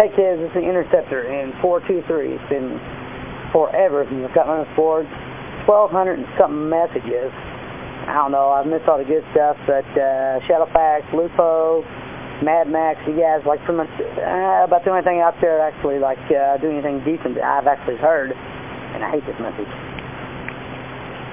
Hey kids, it's the Interceptor in 423. It's been forever since I've gotten on this board. 1,200 and something messages. I don't know, I've missed all the good stuff, but、uh, Shadowfax, Lupo, Mad Max, you guys like pretty much uh, about the only thing out there actually like、uh, doing anything decent that I've actually heard. And I hate this message.